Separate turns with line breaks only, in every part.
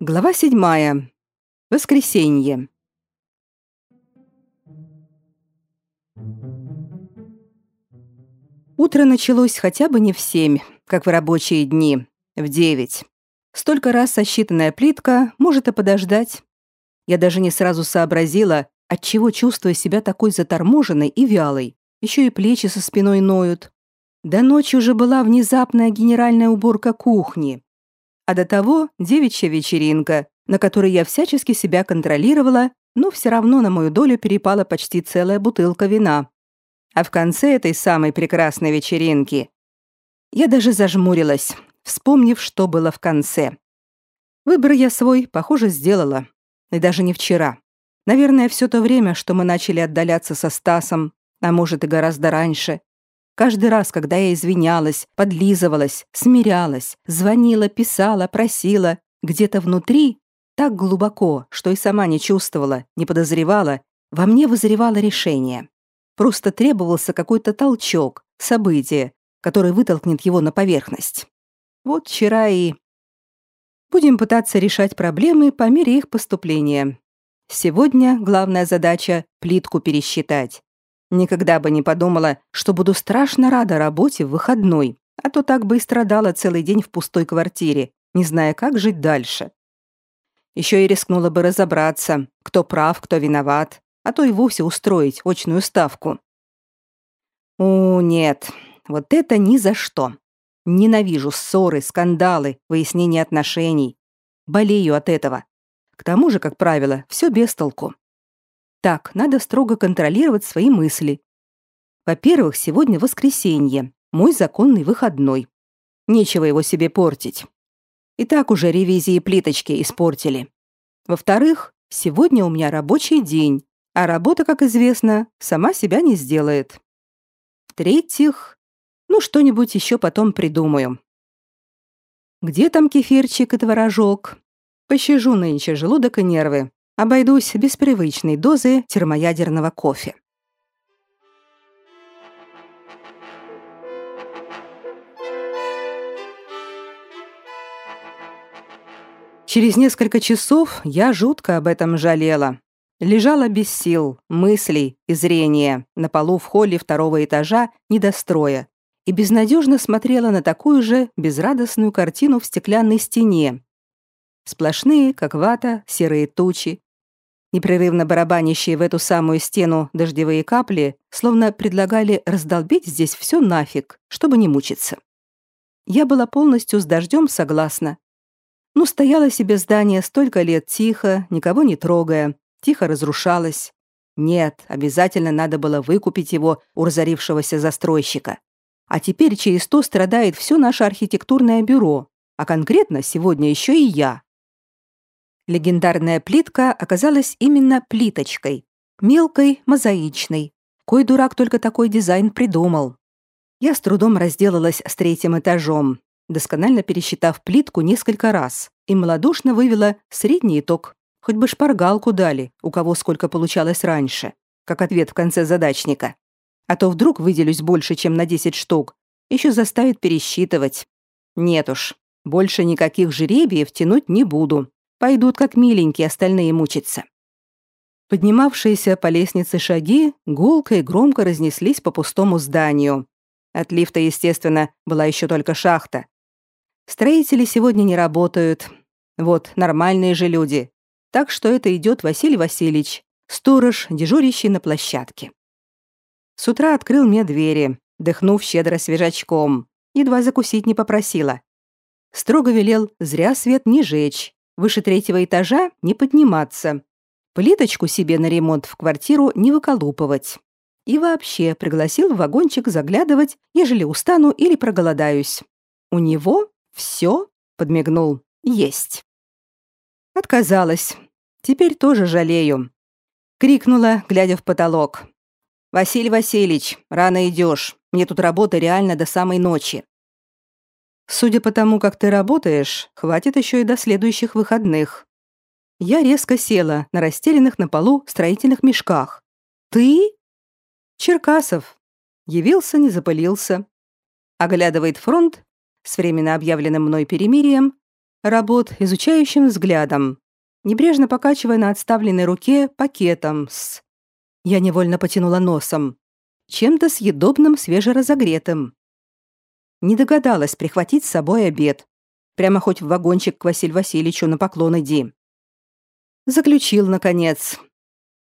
Глава седьмая. Воскресенье. Утро началось хотя бы не в семь, как в рабочие дни, в девять. Столько раз сосчитанная плитка может и подождать. Я даже не сразу сообразила, отчего чувствую себя такой заторможенной и вялой. Еще и плечи со спиной ноют. До ночи уже была внезапная генеральная уборка кухни. А до того девичья вечеринка, на которой я всячески себя контролировала, но все равно на мою долю перепала почти целая бутылка вина. А в конце этой самой прекрасной вечеринки я даже зажмурилась, вспомнив, что было в конце. Выбор я свой, похоже, сделала. И даже не вчера. Наверное, все то время, что мы начали отдаляться со Стасом, а может и гораздо раньше. Каждый раз, когда я извинялась, подлизывалась, смирялась, звонила, писала, просила, где-то внутри, так глубоко, что и сама не чувствовала, не подозревала, во мне вызревало решение. Просто требовался какой-то толчок, событие, который вытолкнет его на поверхность. Вот вчера и... Будем пытаться решать проблемы по мере их поступления. Сегодня главная задача — плитку пересчитать. Никогда бы не подумала, что буду страшно рада работе в выходной, а то так бы и страдала целый день в пустой квартире, не зная, как жить дальше. Еще и рискнула бы разобраться, кто прав, кто виноват, а то и вовсе устроить очную ставку. О, нет, вот это ни за что. Ненавижу ссоры, скандалы, выяснение отношений. Болею от этого. К тому же, как правило, все без толку. Так, надо строго контролировать свои мысли. Во-первых, сегодня воскресенье, мой законный выходной. Нечего его себе портить. И так уже ревизии плиточки испортили. Во-вторых, сегодня у меня рабочий день, а работа, как известно, сама себя не сделает. В-третьих, ну что-нибудь еще потом придумаю. Где там кефирчик и творожок? Пощажу нынче желудок и нервы. Обойдусь без привычной дозы термоядерного кофе. Через несколько часов я жутко об этом жалела. Лежала без сил, мыслей и зрения на полу в холле второго этажа недостроя и безнадежно смотрела на такую же безрадостную картину в стеклянной стене. Сплошные, как вата, серые тучи. Непрерывно барабанящие в эту самую стену дождевые капли словно предлагали раздолбить здесь все нафиг, чтобы не мучиться. Я была полностью с дождем согласна. Ну, стояло себе здание столько лет тихо, никого не трогая, тихо разрушалось. Нет, обязательно надо было выкупить его у разорившегося застройщика. А теперь через то страдает все наше архитектурное бюро, а конкретно сегодня еще и я. Легендарная плитка оказалась именно плиточкой. Мелкой, мозаичной. Кой дурак только такой дизайн придумал. Я с трудом разделалась с третьим этажом, досконально пересчитав плитку несколько раз, и малодушно вывела средний итог Хоть бы шпаргалку дали, у кого сколько получалось раньше, как ответ в конце задачника. А то вдруг выделюсь больше, чем на 10 штук. Еще заставит пересчитывать. Нет уж, больше никаких жеребиев тянуть не буду. Пойдут как миленькие остальные мучиться. Поднимавшиеся по лестнице шаги гулко и громко разнеслись по пустому зданию. От лифта, естественно, была еще только шахта. Строители сегодня не работают. Вот, нормальные же люди, так что это идет Василий Васильевич, сторож, дежурящий на площадке. С утра открыл мне двери, дыхнув щедро свежачком, едва закусить не попросила. Строго велел зря свет не жечь, выше третьего этажа не подниматься, плиточку себе на ремонт в квартиру не выколупывать. И вообще пригласил в вагончик заглядывать, ежели устану или проголодаюсь. У него все, подмигнул, есть. Отказалась. Теперь тоже жалею. Крикнула, глядя в потолок. «Василий Васильевич, рано идешь. Мне тут работа реально до самой ночи». Судя по тому, как ты работаешь, хватит еще и до следующих выходных. Я резко села на расстеленных на полу строительных мешках. Ты? Черкасов. Явился, не запылился. Оглядывает фронт с временно объявленным мной перемирием, работ изучающим взглядом, небрежно покачивая на отставленной руке пакетом с... Я невольно потянула носом. Чем-то съедобным свежеразогретым. Не догадалась прихватить с собой обед. Прямо хоть в вагончик к Василию Васильевичу на поклон иди. Заключил, наконец.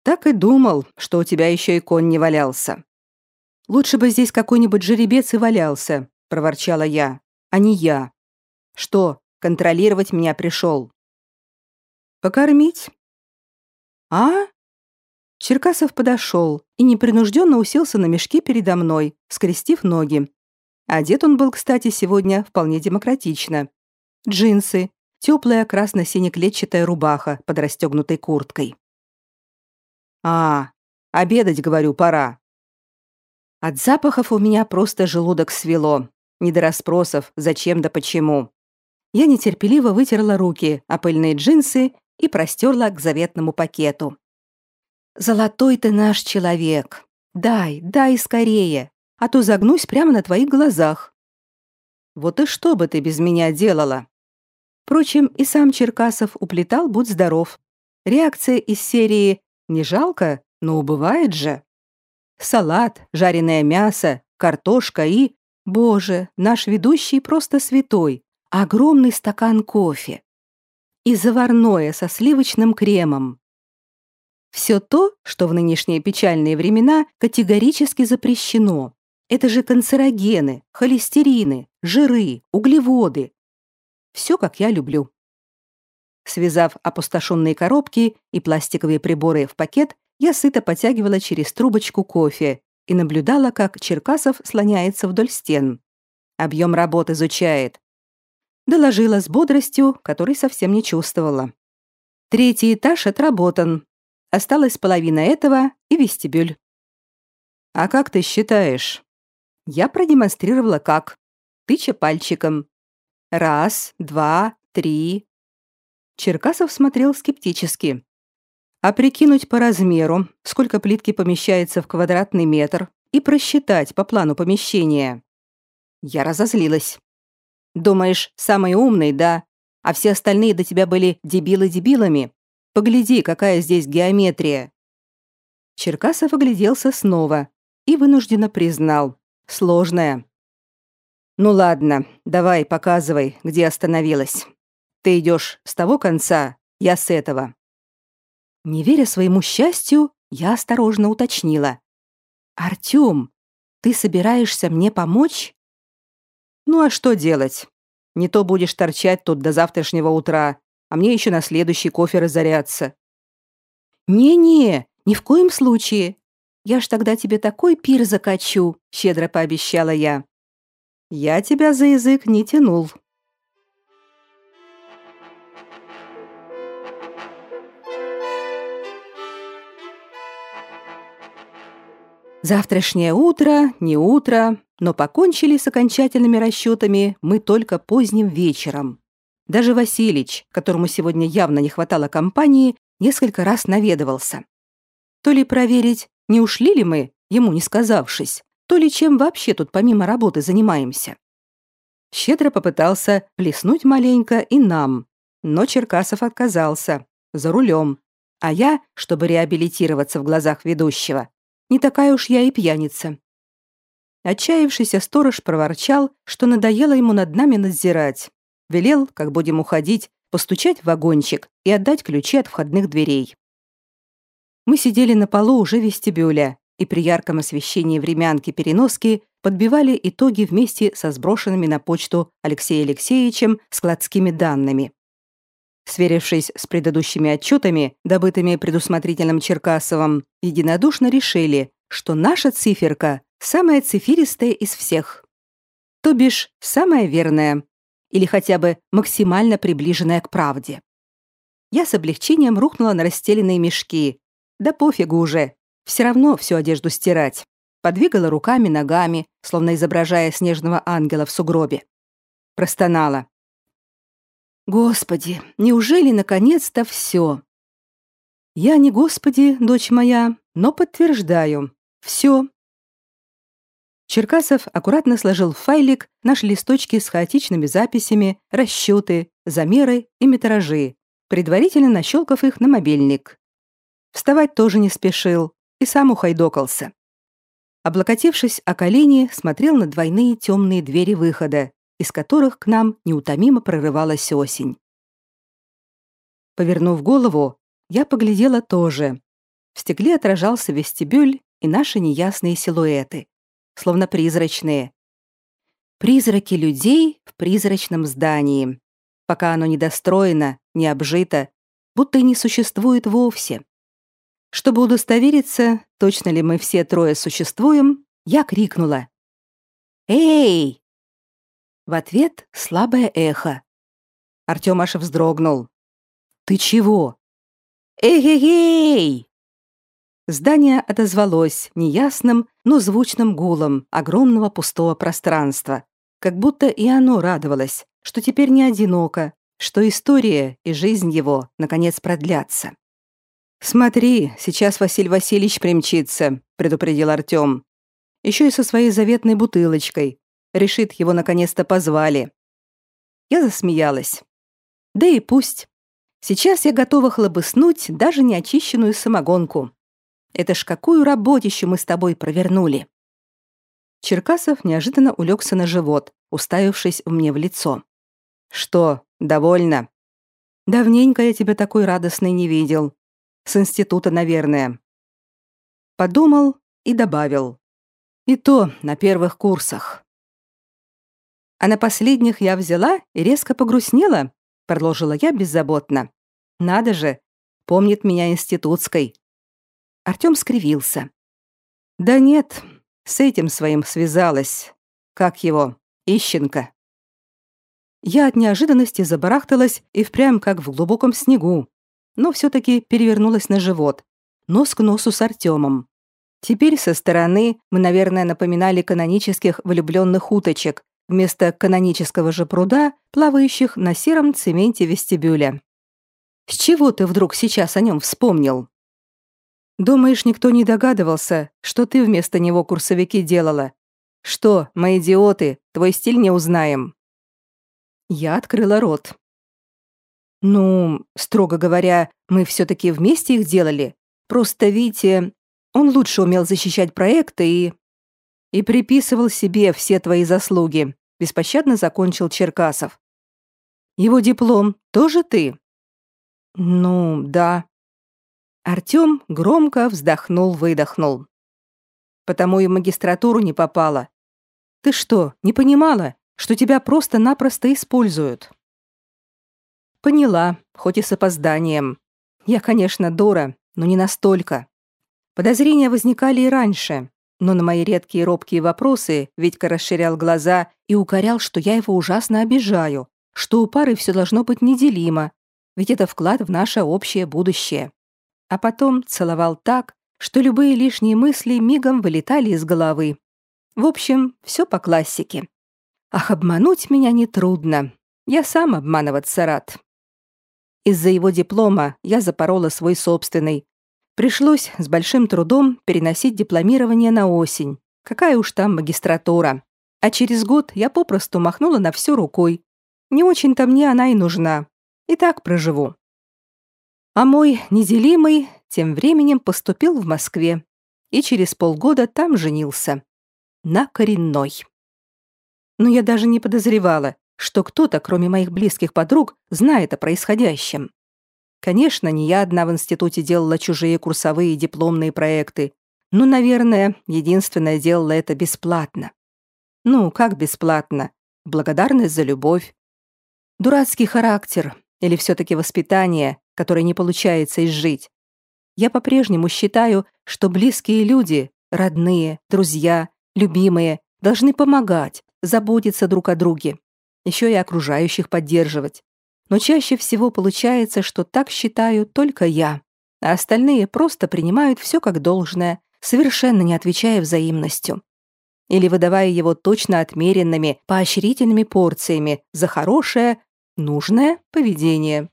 Так и думал, что у тебя еще и конь не валялся. Лучше бы здесь какой-нибудь жеребец и валялся, проворчала я, а не я. Что, контролировать меня пришел? Покормить? А? Черкасов подошел и непринужденно уселся на мешке передо мной, скрестив ноги. Одет он был, кстати, сегодня вполне демократично. Джинсы, теплая красно-сине-клетчатая рубаха под расстегнутой курткой. «А, обедать, говорю, пора». От запахов у меня просто желудок свело. Не до расспросов, зачем да почему. Я нетерпеливо вытерла руки о пыльные джинсы и простерла к заветному пакету. «Золотой ты наш человек! Дай, дай скорее, а то загнусь прямо на твоих глазах». «Вот и что бы ты без меня делала?» Впрочем, и сам Черкасов уплетал «Будь здоров». Реакция из серии «Не жалко, но убывает же». Салат, жареное мясо, картошка и... Боже, наш ведущий просто святой. Огромный стакан кофе. И заварное со сливочным кремом. Все то, что в нынешние печальные времена категорически запрещено. Это же канцерогены, холестерины, жиры, углеводы, все, как я люблю. Связав опустошенные коробки и пластиковые приборы в пакет, я сыто потягивала через трубочку кофе и наблюдала, как Черкасов слоняется вдоль стен. Объем работ изучает. Доложила с бодростью, которой совсем не чувствовала. Третий этаж отработан. Осталась половина этого и вестибюль. «А как ты считаешь?» Я продемонстрировала как. Тыча пальчиком. Раз, два, три. Черкасов смотрел скептически. А прикинуть по размеру, сколько плитки помещается в квадратный метр, и просчитать по плану помещения. Я разозлилась. Думаешь, самый умный, да? А все остальные до тебя были дебилы дебилами? Погляди, какая здесь геометрия. Черкасов огляделся снова и вынужденно признал. Сложная. «Ну ладно, давай, показывай, где остановилась. Ты идешь с того конца, я с этого». Не веря своему счастью, я осторожно уточнила. «Артём, ты собираешься мне помочь?» «Ну а что делать? Не то будешь торчать тут до завтрашнего утра, а мне еще на следующий кофе разоряться». «Не-не, ни в коем случае. Я ж тогда тебе такой пир закачу», — щедро пообещала я. Я тебя за язык не тянул. Завтрашнее утро, не утро, но покончили с окончательными расчетами мы только поздним вечером. Даже Василич, которому сегодня явно не хватало компании, несколько раз наведывался. То ли проверить, не ушли ли мы, ему не сказавшись, то ли чем вообще тут помимо работы занимаемся. Щедро попытался плеснуть маленько и нам, но Черкасов отказался, за рулем, а я, чтобы реабилитироваться в глазах ведущего, не такая уж я и пьяница. Отчаявшийся сторож проворчал, что надоело ему над нами надзирать. Велел, как будем уходить, постучать в вагончик и отдать ключи от входных дверей. Мы сидели на полу уже вестибюля, и при ярком освещении времянки-переноски подбивали итоги вместе со сброшенными на почту Алексеем Алексеевичем складскими данными. Сверившись с предыдущими отчетами, добытыми предусмотрительным Черкасовым, единодушно решили, что наша циферка самая цифиристая из всех. То бишь, самая верная, или хотя бы максимально приближенная к правде. Я с облегчением рухнула на расстеленные мешки. Да пофигу уже, все равно всю одежду стирать. Подвигала руками, ногами, словно изображая снежного ангела в сугробе. простонала. Господи, неужели наконец-то все? Я не Господи, дочь моя, но подтверждаю. Все. Черкасов аккуратно сложил в файлик наши листочки с хаотичными записями, расчеты, замеры и метражи, предварительно нащелкав их на мобильник. Вставать тоже не спешил и сам ухайдокался. Облокотившись о колени, смотрел на двойные темные двери выхода, из которых к нам неутомимо прорывалась осень. Повернув голову, я поглядела тоже. В стекле отражался вестибюль и наши неясные силуэты, словно призрачные. Призраки людей в призрачном здании, пока оно недостроено, не обжито, будто и не существует вовсе. Чтобы удостовериться, точно ли мы все трое существуем, я крикнула. «Эй!» В ответ слабое эхо. Артём аж вздрогнул. «Ты чего?» «Эй-эй-эй!» Здание отозвалось неясным, но звучным гулом огромного пустого пространства, как будто и оно радовалось, что теперь не одиноко, что история и жизнь его наконец продлятся. «Смотри, сейчас Василий Васильевич примчится», — предупредил Артём. Еще и со своей заветной бутылочкой, решит, его наконец-то позвали. Я засмеялась. Да и пусть. Сейчас я готова хлобыснуть даже неочищенную самогонку. Это ж какую работищу мы с тобой провернули. Черкасов неожиданно улегся на живот, уставившись мне в лицо. Что, довольно? Давненько я тебя такой радостной не видел. С института, наверное. Подумал и добавил. И то на первых курсах. А на последних я взяла и резко погрустнела, продолжила я беззаботно. Надо же, помнит меня институтской. Артём скривился. Да нет, с этим своим связалась. Как его? Ищенко. Я от неожиданности забарахталась и впрямь как в глубоком снегу, но все таки перевернулась на живот, нос к носу с Артёмом. Теперь со стороны мы, наверное, напоминали канонических влюбленных уточек, вместо канонического же пруда, плавающих на сером цементе вестибюля. С чего ты вдруг сейчас о нем вспомнил? Думаешь, никто не догадывался, что ты вместо него курсовики делала? Что, мы идиоты, твой стиль не узнаем. Я открыла рот. Ну, строго говоря, мы все таки вместе их делали. Просто Витя, он лучше умел защищать проекты и и приписывал себе все твои заслуги, беспощадно закончил Черкасов. Его диплом тоже ты? Ну, да. Артём громко вздохнул-выдохнул. Потому и в магистратуру не попала. Ты что, не понимала, что тебя просто-напросто используют? Поняла, хоть и с опозданием. Я, конечно, дура, но не настолько. Подозрения возникали и раньше, но на мои редкие робкие вопросы Витька расширял глаза и укорял, что я его ужасно обижаю, что у пары все должно быть неделимо, ведь это вклад в наше общее будущее. А потом целовал так, что любые лишние мысли мигом вылетали из головы. В общем, все по классике. Ах, обмануть меня нетрудно. Я сам обманываться рад. Из-за его диплома я запорола свой собственный, Пришлось с большим трудом переносить дипломирование на осень. Какая уж там магистратура. А через год я попросту махнула на всю рукой. Не очень-то мне она и нужна. И так проживу. А мой неделимый тем временем поступил в Москве и через полгода там женился. На коренной. Но я даже не подозревала, что кто-то, кроме моих близких подруг, знает о происходящем. Конечно, не я одна в институте делала чужие курсовые и дипломные проекты, но, наверное, единственное делала это бесплатно. Ну, как бесплатно? Благодарность за любовь. Дурацкий характер или все таки воспитание, которое не получается изжить. Я по-прежнему считаю, что близкие люди, родные, друзья, любимые, должны помогать, заботиться друг о друге, еще и окружающих поддерживать но чаще всего получается, что так считаю только я, а остальные просто принимают все как должное, совершенно не отвечая взаимностью. или выдавая его точно отмеренными, поощрительными порциями за хорошее, нужное поведение.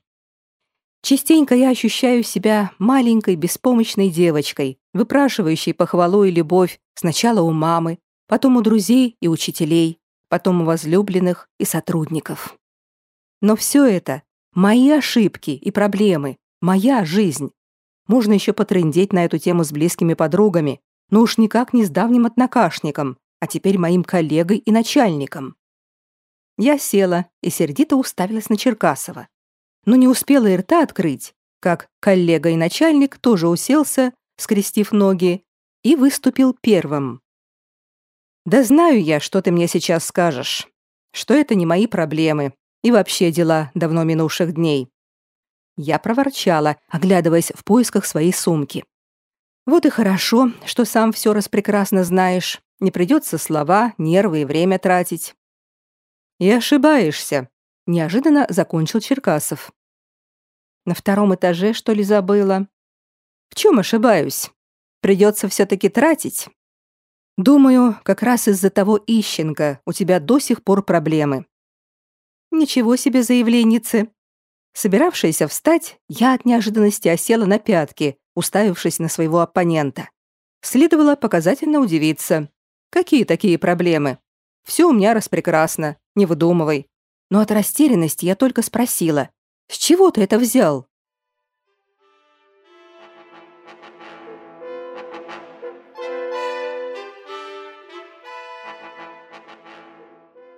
Частенько я ощущаю себя маленькой беспомощной девочкой, выпрашивающей похвалу и любовь сначала у мамы, потом у друзей и учителей, потом у возлюбленных и сотрудников. Но все это – мои ошибки и проблемы, моя жизнь. Можно еще потрындеть на эту тему с близкими подругами, но уж никак не с давним однокашником, а теперь моим коллегой и начальником. Я села и сердито уставилась на Черкасова но не успела и рта открыть, как коллега и начальник тоже уселся, скрестив ноги, и выступил первым. «Да знаю я, что ты мне сейчас скажешь, что это не мои проблемы и вообще дела давно минувших дней». Я проворчала, оглядываясь в поисках своей сумки. «Вот и хорошо, что сам все распрекрасно знаешь, не придется слова, нервы и время тратить». «И ошибаешься», — неожиданно закончил Черкасов. На втором этаже, что ли, забыла? В чем ошибаюсь? Придется все-таки тратить? Думаю, как раз из-за того ищенка у тебя до сих пор проблемы. Ничего себе заявленницы. Собиравшаяся встать, я от неожиданности осела на пятки, уставившись на своего оппонента. Следовало показательно удивиться. Какие такие проблемы? Все у меня распрекрасно, не выдумывай. Но от растерянности я только спросила. С чего ты это взял?»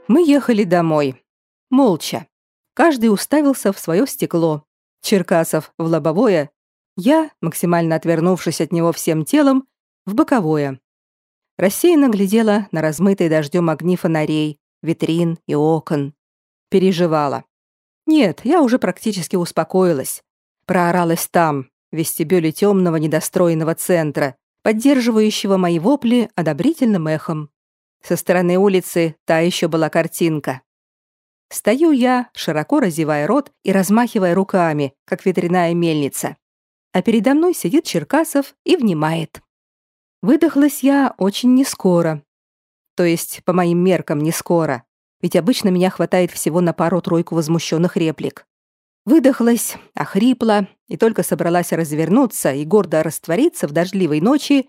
Мы ехали домой. Молча. Каждый уставился в свое стекло. Черкасов в лобовое, я, максимально отвернувшись от него всем телом, в боковое. Рассеянно глядела на размытые дождем огни фонарей, витрин и окон. Переживала. Нет, я уже практически успокоилась. Прооралась там, в вестибюле темного недостроенного центра, поддерживающего мои вопли одобрительным эхом. Со стороны улицы та еще была картинка. Стою я, широко разевая рот и размахивая руками, как ветряная мельница. А передо мной сидит Черкасов и внимает. Выдохлась я очень нескоро. То есть, по моим меркам, не скоро ведь обычно меня хватает всего на пару-тройку возмущенных реплик. Выдохлась, охрипла и только собралась развернуться и гордо раствориться в дождливой ночи,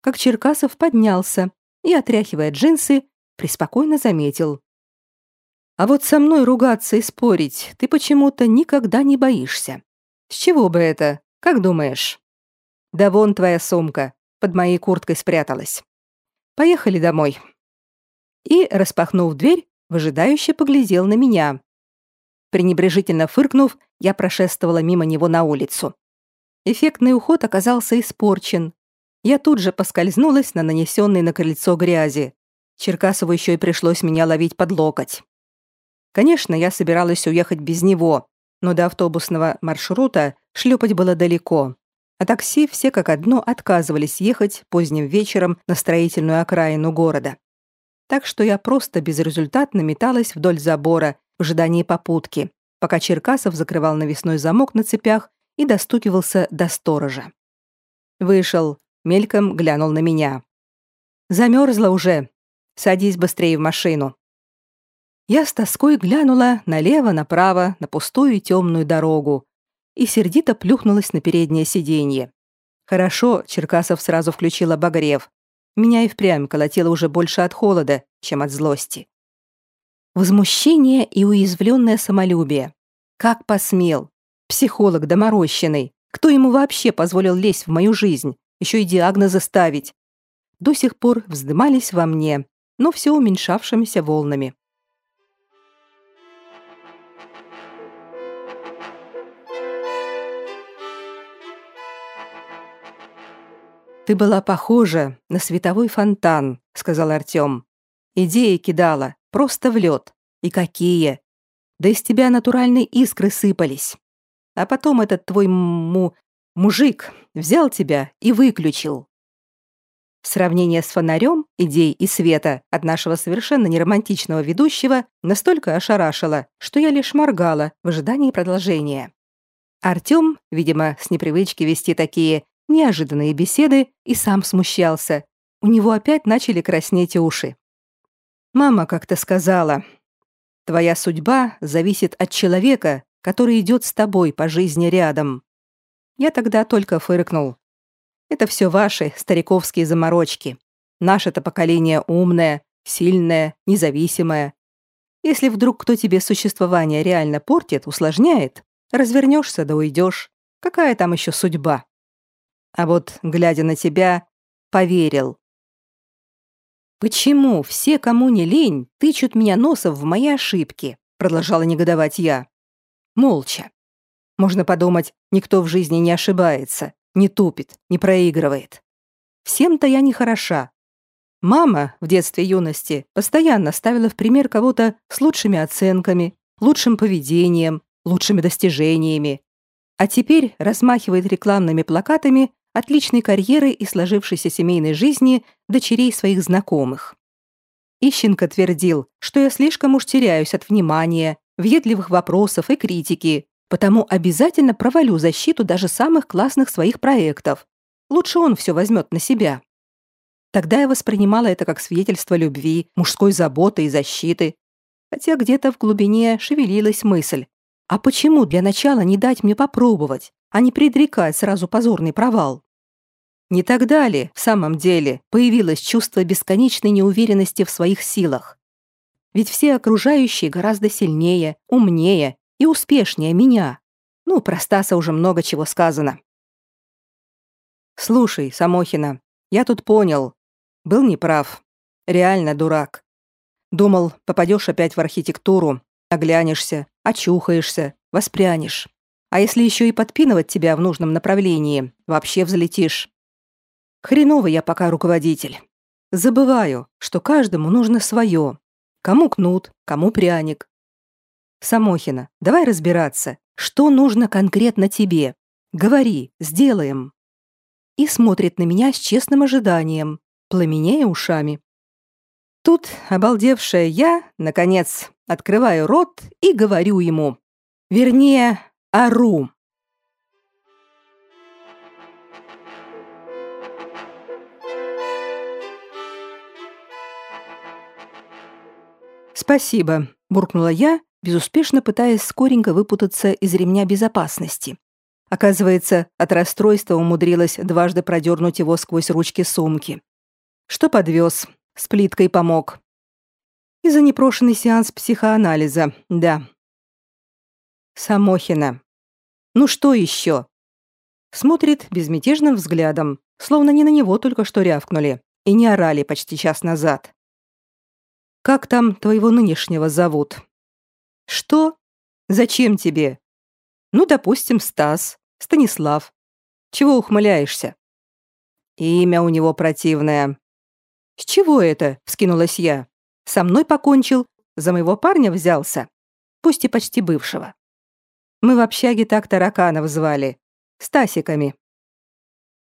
как Черкасов поднялся и, отряхивая джинсы, преспокойно заметил. «А вот со мной ругаться и спорить ты почему-то никогда не боишься. С чего бы это, как думаешь?» «Да вон твоя сумка, под моей курткой спряталась. Поехали домой». И, распахнув дверь, выжидающе поглядел на меня. Пренебрежительно фыркнув, я прошествовала мимо него на улицу. Эффектный уход оказался испорчен. Я тут же поскользнулась на нанесенной на крыльцо грязи. Черкасову еще и пришлось меня ловить под локоть. Конечно, я собиралась уехать без него, но до автобусного маршрута шлепать было далеко. А такси все как одно отказывались ехать поздним вечером на строительную окраину города так что я просто безрезультатно металась вдоль забора в ожидании попутки, пока Черкасов закрывал навесной замок на цепях и достукивался до сторожа. Вышел, мельком глянул на меня. Замерзла уже. Садись быстрее в машину. Я с тоской глянула налево-направо на пустую темную дорогу и сердито плюхнулась на переднее сиденье. Хорошо, Черкасов сразу включил обогрев, меня и впрямь колотило уже больше от холода, чем от злости. Возмущение и уязвленное самолюбие. Как посмел? Психолог доморощенный. Кто ему вообще позволил лезть в мою жизнь? Еще и диагнозы ставить. До сих пор вздымались во мне, но все уменьшавшимися волнами. «Ты была похожа на световой фонтан», — сказал Артём. «Идеи кидала, просто в лед. И какие! Да из тебя натуральные искры сыпались. А потом этот твой му... мужик взял тебя и выключил». Сравнение с фонарем, идей и света от нашего совершенно неромантичного ведущего настолько ошарашило, что я лишь моргала в ожидании продолжения. Артём, видимо, с непривычки вести такие неожиданные беседы и сам смущался. у него опять начали краснеть уши. Мама как-то сказала, «Твоя судьба зависит от человека, который идет с тобой по жизни рядом». Я тогда только фыркнул. Это все ваши стариковские заморочки. Наше-то поколение умное, сильное, независимое. Если вдруг кто тебе существование реально портит, усложняет, развернешься да уйдешь. Какая там еще судьба? А вот, глядя на тебя, поверил. «Почему все, кому не лень, тычут меня носом в мои ошибки?» продолжала негодовать я. Молча. Можно подумать, никто в жизни не ошибается, не тупит, не проигрывает. Всем-то я не хороша. Мама в детстве юности постоянно ставила в пример кого-то с лучшими оценками, лучшим поведением, лучшими достижениями. А теперь размахивает рекламными плакатами отличной карьеры и сложившейся семейной жизни дочерей своих знакомых. Ищенко твердил, что я слишком уж теряюсь от внимания, въедливых вопросов и критики, потому обязательно провалю защиту даже самых классных своих проектов. Лучше он все возьмет на себя. Тогда я воспринимала это как свидетельство любви, мужской заботы и защиты. Хотя где-то в глубине шевелилась мысль. А почему для начала не дать мне попробовать, а не предрекать сразу позорный провал? Не тогда ли, в самом деле, появилось чувство бесконечной неуверенности в своих силах? Ведь все окружающие гораздо сильнее, умнее и успешнее меня. Ну, про Стаса уже много чего сказано. Слушай, Самохина, я тут понял. Был неправ. Реально дурак. Думал, попадешь опять в архитектуру, оглянешься, очухаешься, воспрянешь. А если еще и подпинывать тебя в нужном направлении, вообще взлетишь. Хреновый я пока руководитель. Забываю, что каждому нужно свое. Кому кнут, кому пряник, Самохина, давай разбираться, что нужно конкретно тебе. Говори, сделаем. И смотрит на меня с честным ожиданием, пламенея ушами. Тут, обалдевшая я, наконец, открываю рот и говорю ему. Вернее, ору. «Спасибо», — буркнула я безуспешно пытаясь скоренько выпутаться из ремня безопасности. Оказывается, от расстройства умудрилась дважды продернуть его сквозь ручки сумки. Что подвез, с плиткой помог. И за непрошенный сеанс психоанализа, да. Самохина. Ну что еще? Смотрит безмятежным взглядом, словно не на него только что рявкнули и не орали почти час назад. «Как там твоего нынешнего зовут?» «Что? Зачем тебе?» «Ну, допустим, Стас, Станислав. Чего ухмыляешься?» «Имя у него противное». «С чего это?» — вскинулась я. «Со мной покончил, за моего парня взялся, пусть и почти бывшего. Мы в общаге так тараканов звали, Стасиками».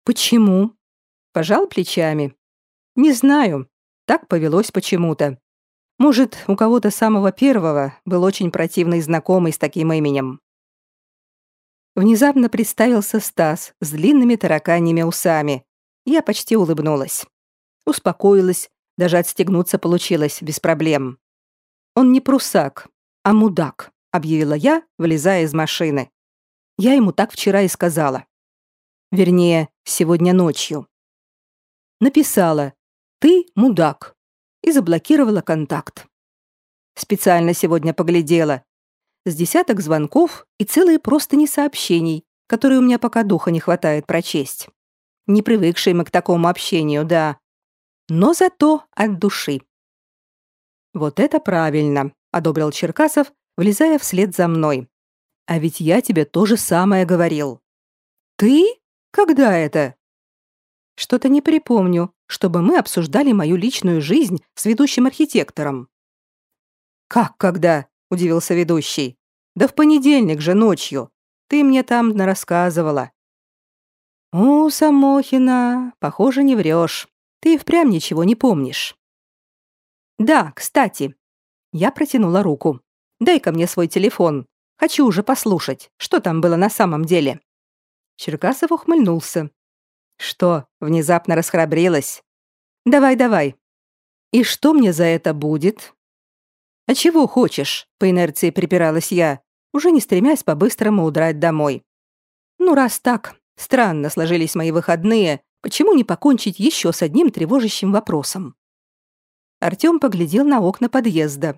«Почему?» Пожал плечами. «Не знаю, так повелось почему-то. Может, у кого-то самого первого был очень противный знакомый с таким именем. Внезапно представился Стас с длинными тараканьими усами. Я почти улыбнулась. Успокоилась, даже отстегнуться получилось без проблем. Он не прусак, а мудак, объявила я, вылезая из машины. Я ему так вчера и сказала. Вернее, сегодня ночью. Написала «Ты мудак» и заблокировала контакт. Специально сегодня поглядела. С десяток звонков и целые просто не сообщений, которые у меня пока духа не хватает прочесть. Не привыкшие мы к такому общению, да. Но зато от души. Вот это правильно, одобрил Черкасов, влезая вслед за мной. А ведь я тебе то же самое говорил. Ты? Когда это? Что-то не припомню, чтобы мы обсуждали мою личную жизнь с ведущим архитектором. Как когда? удивился ведущий. Да в понедельник же ночью. Ты мне там нарассказывала. О, Самохина, похоже, не врешь. Ты впрямь ничего не помнишь. Да, кстати. Я протянула руку. Дай-ка мне свой телефон. Хочу уже послушать, что там было на самом деле. Черкасов ухмыльнулся. Что, внезапно расхрабрилась? Давай, давай. И что мне за это будет? А чего хочешь? По инерции припиралась я, уже не стремясь по-быстрому удрать домой. Ну, раз так, странно сложились мои выходные, почему не покончить еще с одним тревожащим вопросом? Артём поглядел на окна подъезда.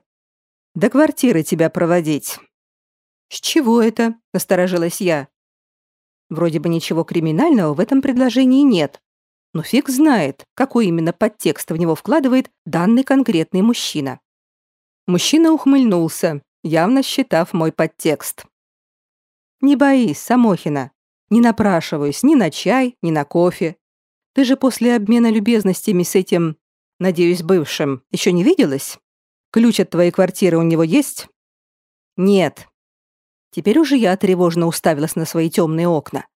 «До квартиры тебя проводить». «С чего это?» – насторожилась я. Вроде бы ничего криминального в этом предложении нет. Но фиг знает, какой именно подтекст в него вкладывает данный конкретный мужчина. Мужчина ухмыльнулся, явно считав мой подтекст. «Не боись, Самохина. Не напрашиваюсь ни на чай, ни на кофе. Ты же после обмена любезностями с этим, надеюсь, бывшим, еще не виделась? Ключ от твоей квартиры у него есть?» «Нет». Теперь уже я тревожно уставилась на свои темные окна.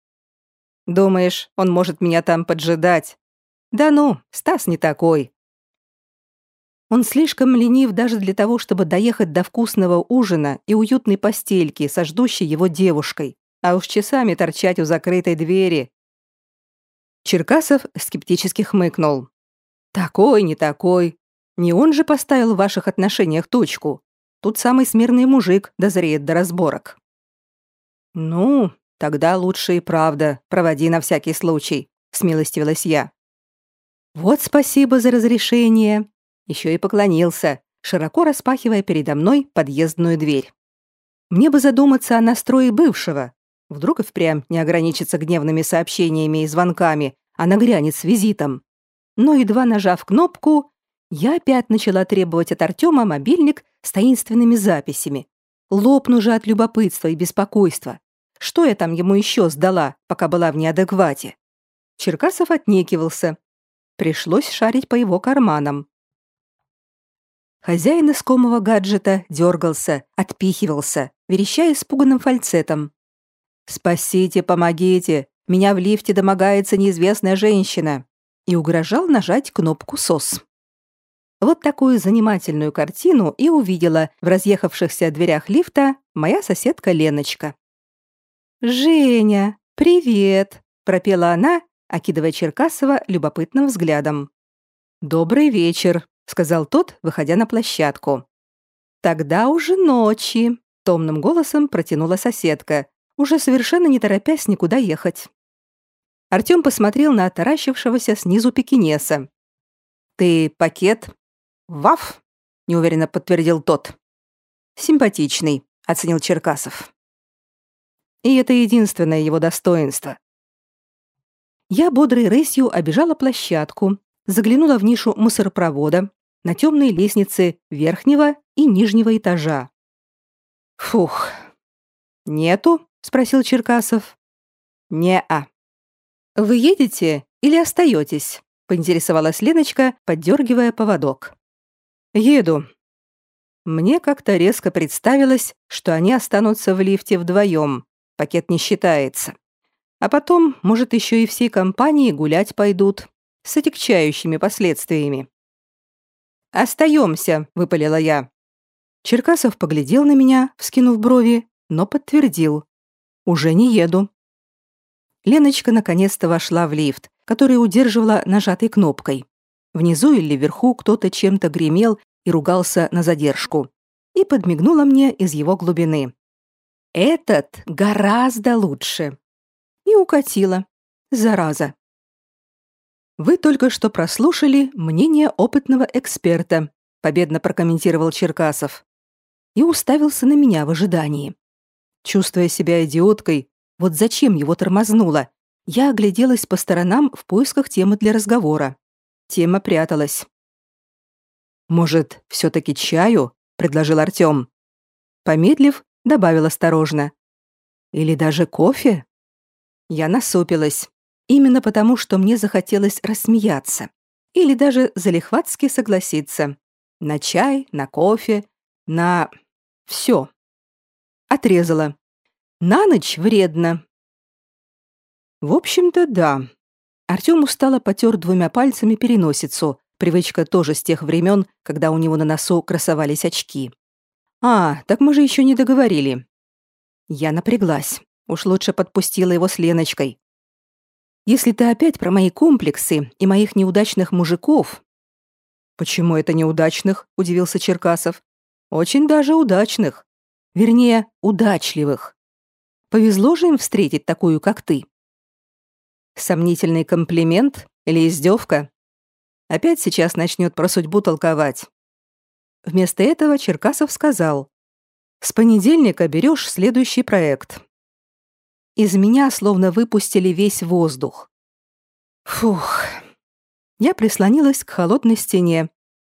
«Думаешь, он может меня там поджидать?» «Да ну, Стас не такой. Он слишком ленив даже для того, чтобы доехать до вкусного ужина и уютной постельки со ждущей его девушкой, а уж часами торчать у закрытой двери. Черкасов скептически хмыкнул. «Такой, не такой. Не он же поставил в ваших отношениях точку. Тут самый смирный мужик дозреет до разборок». «Ну, тогда лучше и правда, проводи на всякий случай», — смилостивилась я. «Вот спасибо за разрешение», еще и поклонился, широко распахивая передо мной подъездную дверь. Мне бы задуматься о настрое бывшего. Вдруг и впрямь не ограничится гневными сообщениями и звонками, а нагрянет с визитом. Но едва нажав кнопку, я опять начала требовать от Артема мобильник с таинственными записями. Лопну же от любопытства и беспокойства. Что я там ему еще сдала, пока была в неадеквате? Черкасов отнекивался. Пришлось шарить по его карманам. Хозяин искомого гаджета дергался, отпихивался, верещая испуганным фальцетом. «Спасите, помогите! Меня в лифте домогается неизвестная женщина!» и угрожал нажать кнопку «СОС». Вот такую занимательную картину и увидела в разъехавшихся дверях лифта моя соседка Леночка. «Женя, привет!» – пропела она, окидывая Черкасова любопытным взглядом. «Добрый вечер», сказал тот, выходя на площадку. Тогда уже ночи, томным голосом протянула соседка, уже совершенно не торопясь никуда ехать. Артём посмотрел на таращившегося снизу пекинеса. «Ты пакет?» «Ваф», — неуверенно подтвердил тот. «Симпатичный», — оценил Черкасов. И это единственное его достоинство. Я бодрой рысью обежала площадку, заглянула в нишу мусоропровода, на темной лестнице верхнего и нижнего этажа. Фух. Нету? спросил Черкасов. Не-а. Вы едете или остаетесь? поинтересовалась Леночка, поддергивая поводок. Еду. Мне как-то резко представилось, что они останутся в лифте вдвоем. Пакет не считается. А потом, может, еще и всей компанией гулять пойдут с отягчающими последствиями. «Остаемся», — выпалила я. Черкасов поглядел на меня, вскинув брови, но подтвердил. «Уже не еду». Леночка наконец-то вошла в лифт, который удерживала нажатой кнопкой. Внизу или вверху кто-то чем-то гремел и ругался на задержку. И подмигнула мне из его глубины. «Этот гораздо лучше». И укатила. Зараза. Вы только что прослушали мнение опытного эксперта, победно прокомментировал Черкасов. И уставился на меня в ожидании. Чувствуя себя идиоткой, вот зачем его тормознуло, я огляделась по сторонам в поисках темы для разговора. Тема пряталась. «Может, все-таки чаю?» — предложил Артем. Помедлив, добавил осторожно. «Или даже кофе?» Я насупилась. Именно потому, что мне захотелось рассмеяться. Или даже залихватски согласиться. На чай, на кофе, на... все. Отрезала. На ночь вредно. В общем-то, да. Артём устало потер двумя пальцами переносицу. Привычка тоже с тех времен, когда у него на носу красовались очки. А, так мы же еще не договорили. Я напряглась. Уж лучше подпустила его с Леночкой. Если ты опять про мои комплексы и моих неудачных мужиков...» «Почему это неудачных?» — удивился Черкасов. «Очень даже удачных. Вернее, удачливых. Повезло же им встретить такую, как ты». Сомнительный комплимент или издевка? Опять сейчас начнет про судьбу толковать. Вместо этого Черкасов сказал. «С понедельника берешь следующий проект. Из меня словно выпустили весь воздух. Фух. Я прислонилась к холодной стене.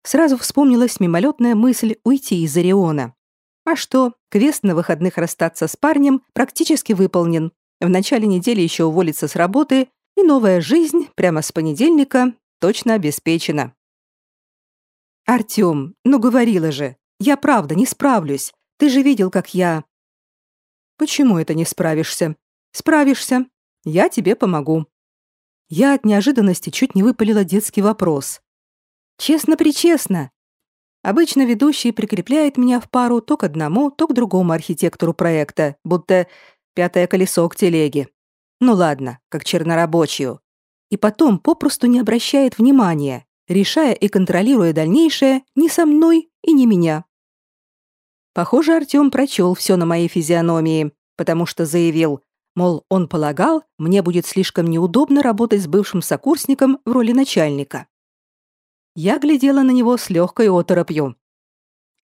Сразу вспомнилась мимолетная мысль уйти из Ориона. А что, квест на выходных расстаться с парнем практически выполнен. В начале недели еще уволиться с работы, и новая жизнь прямо с понедельника точно обеспечена. «Артём, ну говорила же, я правда не справлюсь. Ты же видел, как я...» «Почему это не справишься?» Справишься. Я тебе помогу». Я от неожиданности чуть не выпалила детский вопрос. «Честно-причестно». Обычно ведущий прикрепляет меня в пару то к одному, то к другому архитектору проекта, будто пятое колесо к телеге. Ну ладно, как чернорабочую. И потом попросту не обращает внимания, решая и контролируя дальнейшее не со мной и не меня. Похоже, Артём прочел все на моей физиономии, потому что заявил, Мол, он полагал, мне будет слишком неудобно работать с бывшим сокурсником в роли начальника. Я глядела на него с легкой оторопью.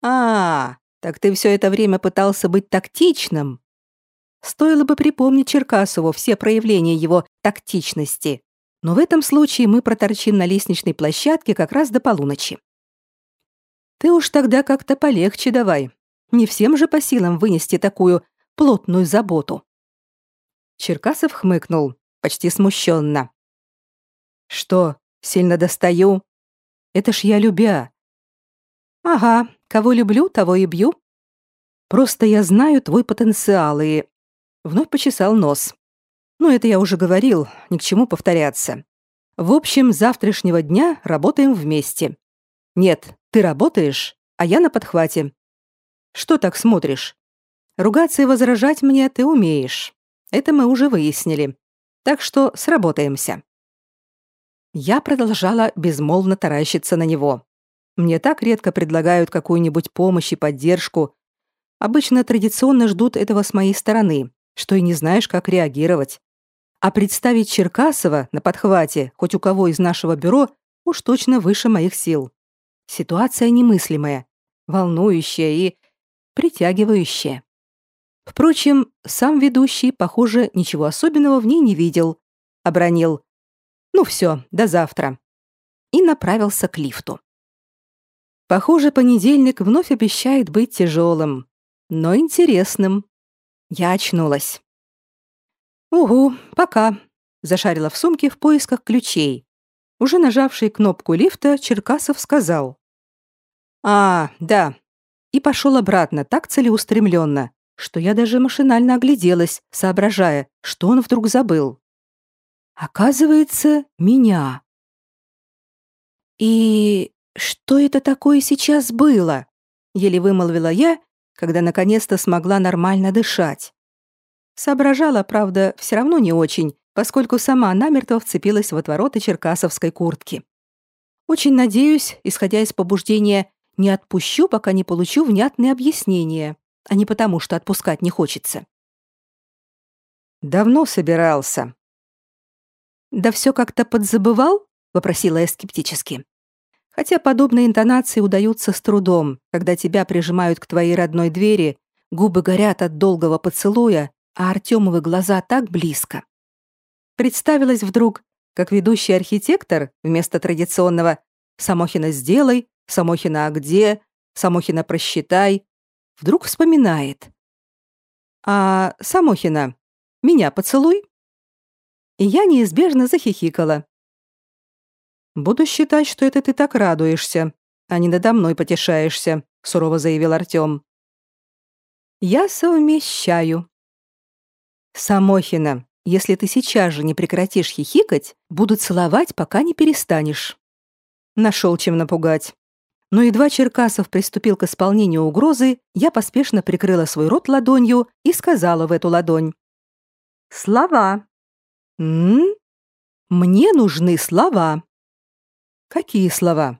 «А, так ты все это время пытался быть тактичным?» Стоило бы припомнить Черкасову все проявления его тактичности, но в этом случае мы проторчим на лестничной площадке как раз до полуночи. Ты уж тогда как-то полегче давай. Не всем же по силам вынести такую плотную заботу. Черкасов хмыкнул, почти смущенно. «Что, сильно достаю? Это ж я любя». «Ага, кого люблю, того и бью. Просто я знаю твой потенциал и...» Вновь почесал нос. «Ну, это я уже говорил, ни к чему повторяться. В общем, завтрашнего дня работаем вместе. Нет, ты работаешь, а я на подхвате. Что так смотришь? Ругаться и возражать мне ты умеешь. Это мы уже выяснили. Так что сработаемся. Я продолжала безмолвно таращиться на него. Мне так редко предлагают какую-нибудь помощь и поддержку. Обычно традиционно ждут этого с моей стороны, что и не знаешь, как реагировать. А представить Черкасова на подхвате хоть у кого из нашего бюро уж точно выше моих сил. Ситуация немыслимая, волнующая и притягивающая. Впрочем, сам ведущий, похоже, ничего особенного в ней не видел. Обронил «Ну все, до завтра» и направился к лифту. Похоже, понедельник вновь обещает быть тяжелым, но интересным. Я очнулась. «Угу, пока», — зашарила в сумке в поисках ключей. Уже нажавший кнопку лифта, Черкасов сказал. «А, да», и пошел обратно так целеустремленно, что я даже машинально огляделась, соображая, что он вдруг забыл. Оказывается, меня. «И что это такое сейчас было?» — еле вымолвила я, когда наконец-то смогла нормально дышать. Соображала, правда, все равно не очень, поскольку сама намертво вцепилась в отвороты черкасовской куртки. Очень надеюсь, исходя из побуждения, не отпущу, пока не получу внятные объяснения а не потому, что отпускать не хочется. Давно собирался. Да все как-то подзабывал? вопросила я скептически. Хотя подобные интонации удаются с трудом, когда тебя прижимают к твоей родной двери, губы горят от долгого поцелуя, а Артемовы глаза так близко. Представилось вдруг, как ведущий архитектор вместо традиционного «Самохина сделай», «Самохина а где», «Самохина просчитай» Вдруг вспоминает. «А, Самохина, меня поцелуй?» И я неизбежно захихикала. «Буду считать, что это ты так радуешься, а не надо мной потешаешься», — сурово заявил Артём. «Я совмещаю». «Самохина, если ты сейчас же не прекратишь хихикать, буду целовать, пока не перестанешь». Нашел чем напугать. Но едва Черкасов приступил к исполнению угрозы, я поспешно прикрыла свой рот ладонью и сказала в эту ладонь. «Слова». «М?», Мне нужны слова. Какие слова?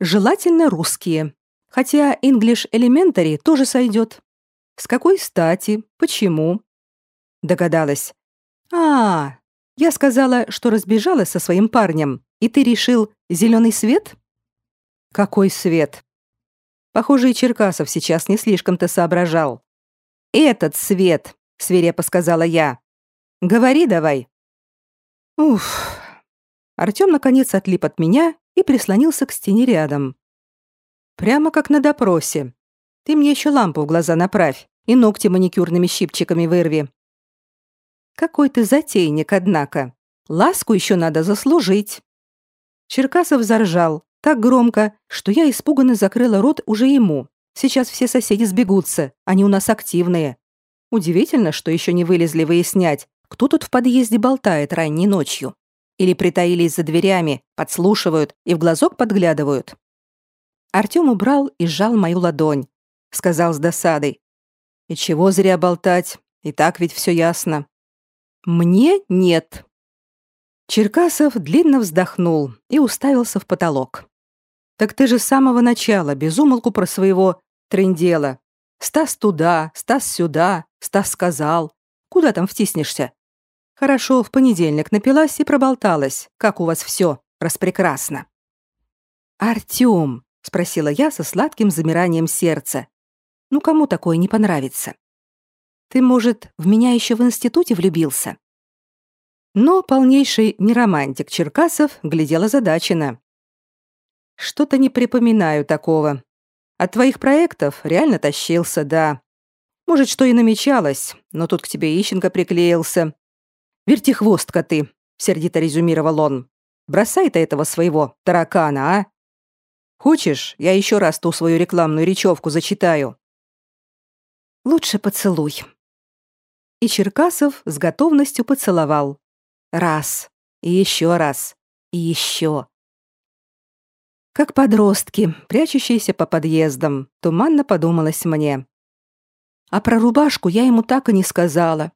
Желательно русские. Хотя English Elementary тоже сойдет. С какой стати? Почему? Догадалась. А, я сказала, что разбежалась со своим парнем, и ты решил зеленый свет? Какой свет? Похоже, и Черкасов сейчас не слишком-то соображал. Этот свет, свирепо сказала я. Говори давай. Уф. Артём наконец отлип от меня и прислонился к стене рядом. Прямо как на допросе. Ты мне еще лампу в глаза направь и ногти маникюрными щипчиками вырви. Какой ты затейник, однако. Ласку еще надо заслужить. Черкасов заржал так громко, что я испуганно закрыла рот уже ему. Сейчас все соседи сбегутся, они у нас активные. Удивительно, что еще не вылезли выяснять, кто тут в подъезде болтает ранней ночью. Или притаились за дверями, подслушивают и в глазок подглядывают. Артём убрал и сжал мою ладонь. Сказал с досадой. «И чего зря болтать? И так ведь все ясно». «Мне нет». Черкасов длинно вздохнул и уставился в потолок. «Так ты же с самого начала безумолку про своего трындела. Стас туда, Стас сюда, Стас сказал. Куда там втиснешься? Хорошо, в понедельник напилась и проболталась. Как у вас все распрекрасно. Артём, спросила я со сладким замиранием сердца. Ну кому такое не понравится? Ты, может, в меня еще в институте влюбился? Но полнейший неромантик Черкасов глядел озадаченно. Что-то не припоминаю такого. От твоих проектов реально тащился, да. Может, что и намечалось, но тут к тебе Ищенко приклеился. «Вертихвостка ты», — сердито резюмировал он. «Бросай ты этого своего таракана, а? Хочешь, я еще раз ту свою рекламную речевку зачитаю?» «Лучше поцелуй». И Черкасов с готовностью поцеловал. Раз, и еще раз, и еще. Как подростки, прячущиеся по подъездам, туманно подумалось мне. А про рубашку я ему так и не сказала.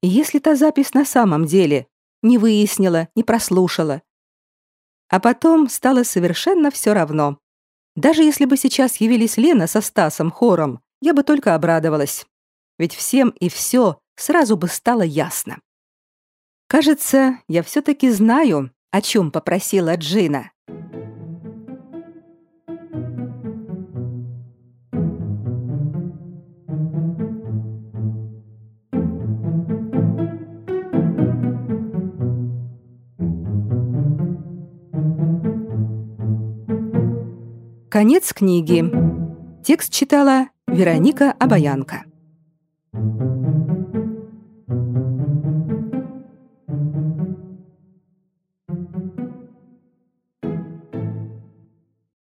И если та запись на самом деле не выяснила, не прослушала. А потом стало совершенно все равно. Даже если бы сейчас явились Лена со Стасом хором, я бы только обрадовалась. Ведь всем и все сразу бы стало ясно. Кажется, я все-таки знаю, о чем попросила Джина. Конец книги. Текст читала Вероника Обаянка. Thank you.